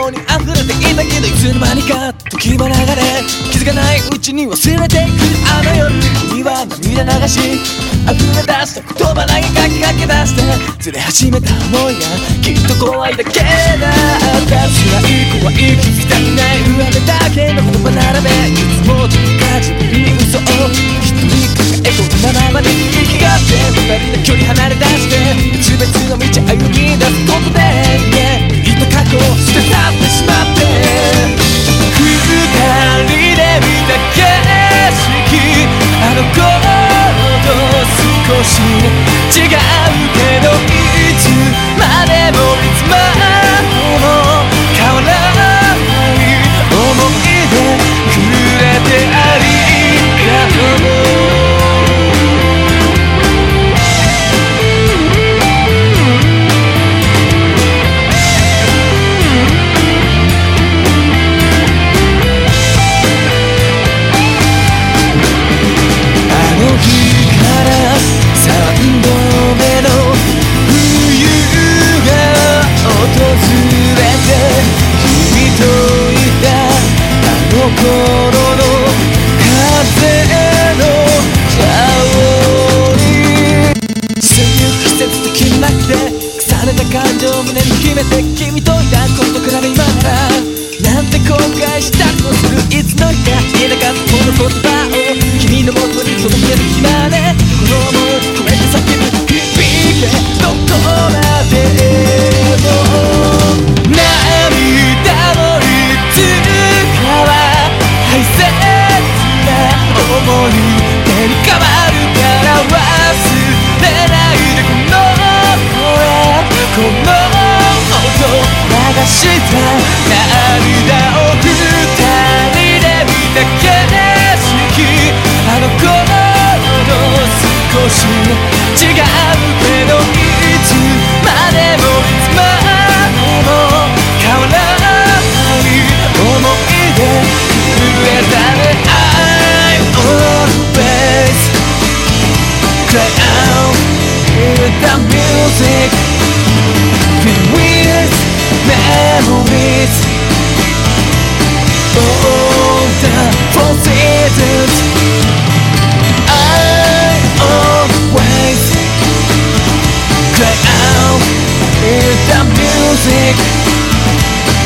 や希望に溢れていたけどいつの間にか時は流れ気づかないうちに忘れていくあの夜には涙流し溢れ出した言葉投げかきかけ出してずれ始めた思い。がきっと怖い。だけだった辛い。怖い。気づきたくない。上辺だけの言葉つの日か言えなかったこの言葉を君のもとに届ける日まで違うけどいつまでもいつまでも変わらない思い出震えたね I always cry out with the music with memories music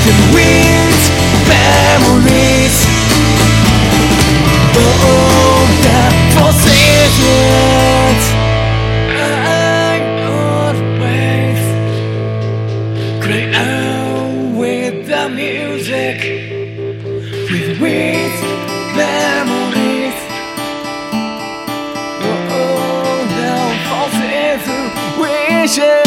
can wield memories. All that forsaken I'm always cry out with the music With with memories. All that forsaken wishes